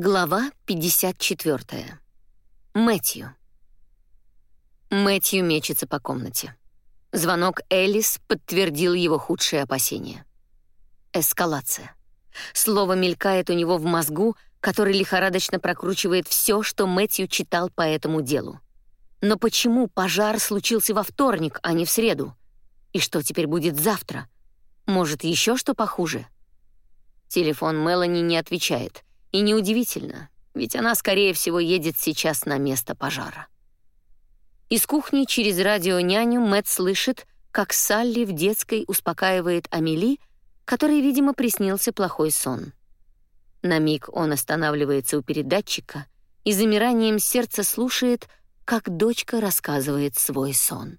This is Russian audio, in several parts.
Глава 54. Мэтью. Мэтью мечется по комнате. Звонок Элис подтвердил его худшие опасения. Эскалация. Слово мелькает у него в мозгу, который лихорадочно прокручивает все, что Мэтью читал по этому делу. Но почему пожар случился во вторник, а не в среду? И что теперь будет завтра? Может, еще что похуже? Телефон Мелани не отвечает — и неудивительно, ведь она, скорее всего, едет сейчас на место пожара. Из кухни через радио-няню Мэтт слышит, как Салли в детской успокаивает Амели, которой, видимо, приснился плохой сон. На миг он останавливается у передатчика и замиранием сердца слушает, как дочка рассказывает свой сон.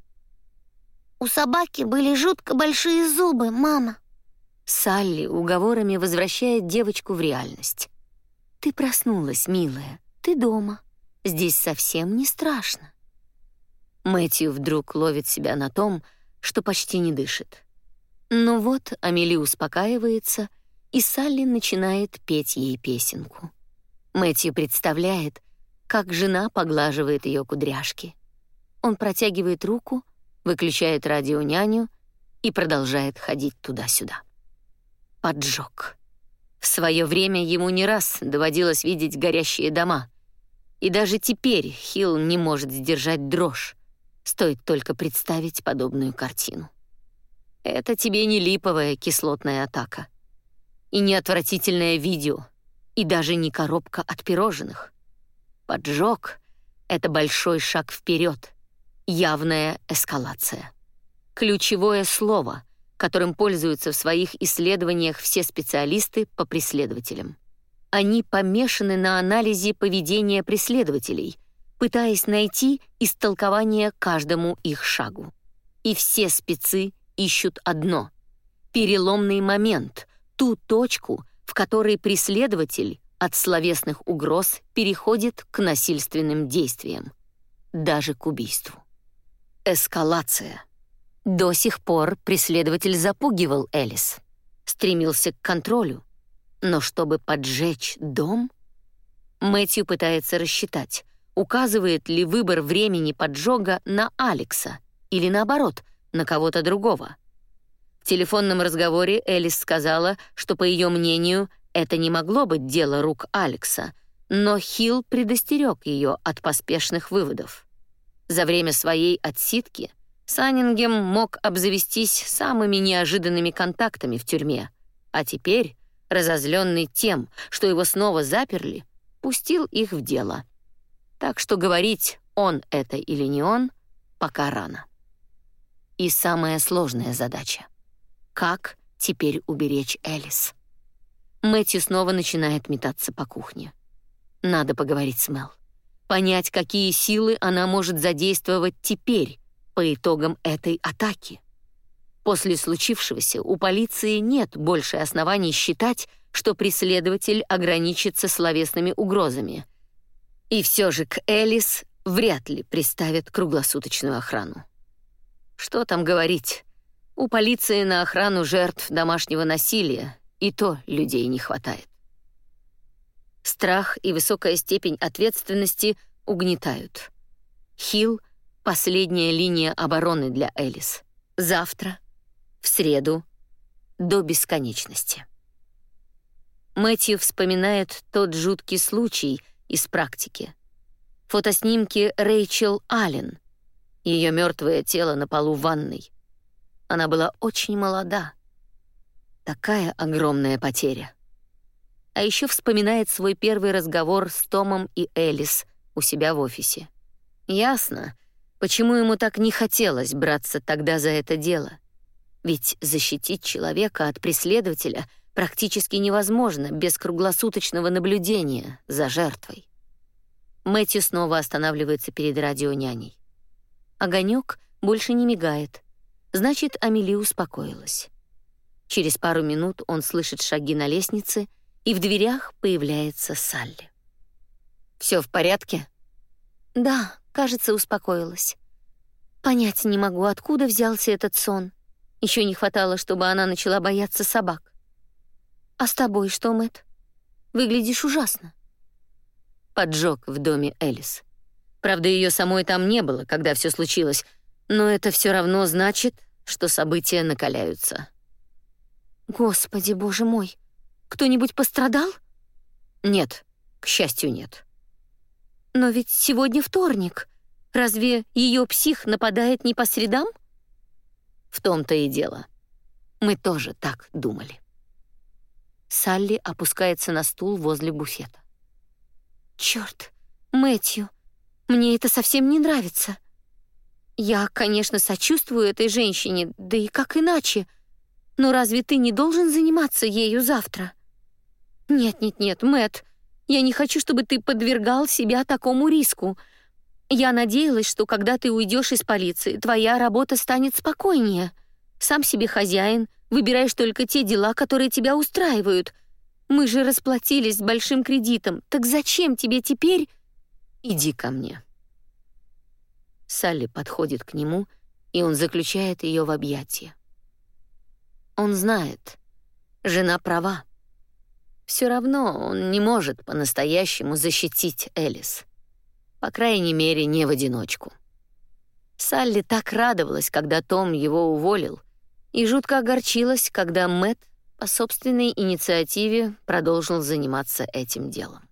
«У собаки были жутко большие зубы, мама». Салли уговорами возвращает девочку в реальность. «Ты проснулась, милая. Ты дома. Здесь совсем не страшно». Мэтью вдруг ловит себя на том, что почти не дышит. Но вот Амели успокаивается, и Салли начинает петь ей песенку. Мэтью представляет, как жена поглаживает ее кудряшки. Он протягивает руку, выключает радионяню и продолжает ходить туда-сюда. Поджог. В свое время ему не раз доводилось видеть горящие дома. И даже теперь Хилл не может сдержать дрожь. Стоит только представить подобную картину. Это тебе не липовая кислотная атака. И не отвратительное видео, и даже не коробка от пирожных. Поджог — это большой шаг вперед, явная эскалация. Ключевое слово — которым пользуются в своих исследованиях все специалисты по преследователям. Они помешаны на анализе поведения преследователей, пытаясь найти истолкование каждому их шагу. И все спецы ищут одно — переломный момент, ту точку, в которой преследователь от словесных угроз переходит к насильственным действиям, даже к убийству. Эскалация — до сих пор преследователь запугивал Элис, стремился к контролю. Но чтобы поджечь дом... Мэтью пытается рассчитать, указывает ли выбор времени поджога на Алекса или, наоборот, на кого-то другого. В телефонном разговоре Элис сказала, что, по ее мнению, это не могло быть дело рук Алекса, но Хилл предостерег ее от поспешных выводов. За время своей отсидки Саннингем мог обзавестись самыми неожиданными контактами в тюрьме, а теперь, разозленный тем, что его снова заперли, пустил их в дело. Так что говорить, он это или не он, пока рано. И самая сложная задача — как теперь уберечь Элис? Мэтью снова начинает метаться по кухне. Надо поговорить с Мел. Понять, какие силы она может задействовать теперь, по итогам этой атаки. После случившегося у полиции нет больше оснований считать, что преследователь ограничится словесными угрозами. И все же к Элис вряд ли приставят круглосуточную охрану. Что там говорить? У полиции на охрану жертв домашнего насилия и то людей не хватает. Страх и высокая степень ответственности угнетают. Хилл Последняя линия обороны для Элис. Завтра, в среду, до бесконечности. Мэтью вспоминает тот жуткий случай из практики. Фотоснимки Рэйчел Аллен. Ее мертвое тело на полу ванной. Она была очень молода. Такая огромная потеря. А еще вспоминает свой первый разговор с Томом и Элис у себя в офисе. Ясно, Почему ему так не хотелось браться тогда за это дело? Ведь защитить человека от преследователя практически невозможно без круглосуточного наблюдения за жертвой. Мэтью снова останавливается перед радионяней. Огонек больше не мигает. Значит, Амели успокоилась. Через пару минут он слышит шаги на лестнице, и в дверях появляется Салли. Все в порядке?» «Да», Кажется, успокоилась. Понять не могу, откуда взялся этот сон. Еще не хватало, чтобы она начала бояться собак. А с тобой что, Мэт? Выглядишь ужасно. поджог в доме Элис. Правда, ее самой там не было, когда все случилось, но это все равно значит, что события накаляются. Господи, боже мой, кто-нибудь пострадал? Нет, к счастью, нет. Но ведь сегодня вторник. Разве ее псих нападает не по средам? В том-то и дело. Мы тоже так думали. Салли опускается на стул возле буфета. Черт, Мэтью, мне это совсем не нравится. Я, конечно, сочувствую этой женщине, да и как иначе. Но разве ты не должен заниматься ею завтра? Нет-нет-нет, Мэт, я не хочу, чтобы ты подвергал себя такому риску. Я надеялась, что когда ты уйдешь из полиции, твоя работа станет спокойнее. Сам себе хозяин, выбираешь только те дела, которые тебя устраивают. Мы же расплатились с большим кредитом, так зачем тебе теперь... Иди ко мне. Салли подходит к нему, и он заключает ее в объятия. Он знает, жена права. Все равно он не может по-настоящему защитить Элис. По крайней мере, не в одиночку. Салли так радовалась, когда Том его уволил, и жутко огорчилась, когда Мэт по собственной инициативе продолжил заниматься этим делом.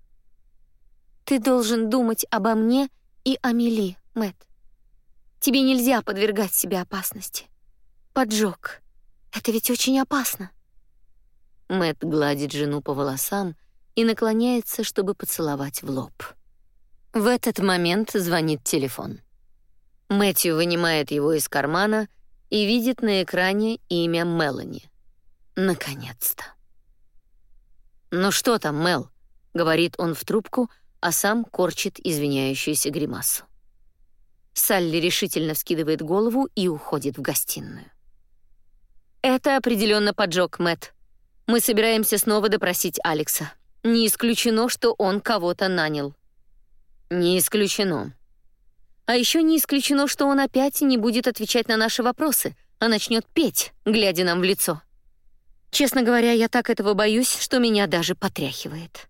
Ты должен думать обо мне и о Мели, Мэт. Тебе нельзя подвергать себя опасности. Поджог. Это ведь очень опасно. Мэт гладит жену по волосам и наклоняется, чтобы поцеловать в лоб. В этот момент звонит телефон. Мэтью вынимает его из кармана и видит на экране имя Мелани. Наконец-то. «Ну что там, Мел?» — говорит он в трубку, а сам корчит извиняющуюся гримасу. Салли решительно вскидывает голову и уходит в гостиную. «Это определенно поджог, Мэт. Мы собираемся снова допросить Алекса. Не исключено, что он кого-то нанял». «Не исключено», а еще не исключено, что он опять не будет отвечать на наши вопросы, а начнет петь, глядя нам в лицо. Честно говоря, я так этого боюсь, что меня даже потряхивает.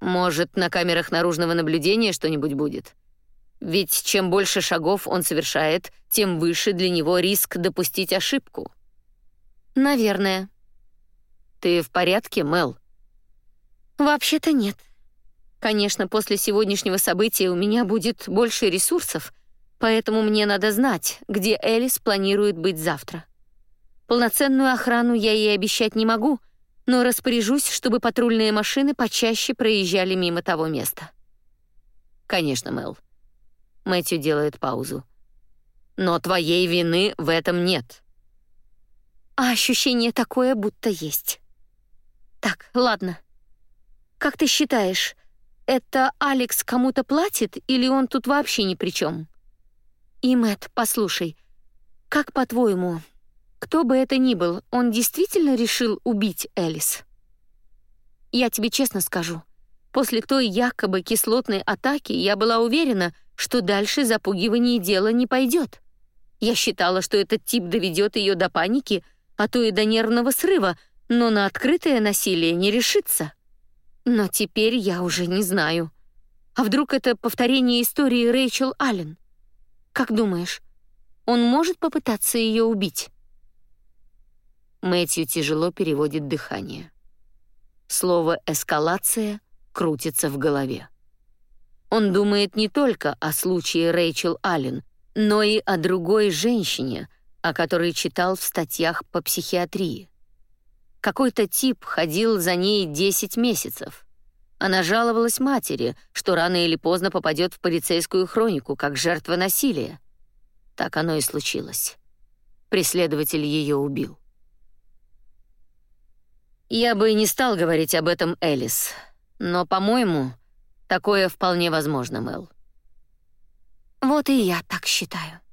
Может, на камерах наружного наблюдения что-нибудь будет? Ведь чем больше шагов он совершает, тем выше для него риск допустить ошибку. Наверное. Ты в порядке, Мел? Вообще-то нет. Конечно, после сегодняшнего события у меня будет больше ресурсов, поэтому мне надо знать, где Элис планирует быть завтра. Полноценную охрану я ей обещать не могу, но распоряжусь, чтобы патрульные машины почаще проезжали мимо того места. Конечно, Мэл. Мэтью делает паузу. Но твоей вины в этом нет. А ощущение такое, будто есть. Так, ладно. Как ты считаешь, это Алекс кому-то платит или он тут вообще ни при чем? И Мэт, послушай, как по-твоему, кто бы это ни был, он действительно решил убить Элис? Я тебе честно скажу, после той якобы кислотной атаки я была уверена, что дальше запугивание дела не пойдет. Я считала, что этот тип доведет ее до паники, а то и до нервного срыва, но на открытое насилие не решится. Но теперь я уже не знаю. А вдруг это повторение истории Рэйчел Аллен? Как думаешь, он может попытаться ее убить? Мэтью тяжело переводит дыхание. Слово «эскалация» крутится в голове. Он думает не только о случае Рэйчел Аллен, но и о другой женщине, о которой читал в статьях по психиатрии. Какой-то тип ходил за ней 10 месяцев. Она жаловалась матери, что рано или поздно попадет в полицейскую хронику как жертва насилия. Так оно и случилось. Преследователь ее убил. Я бы не стал говорить об этом Элис, но, по-моему, такое вполне возможно, Мэл. Вот и я так считаю.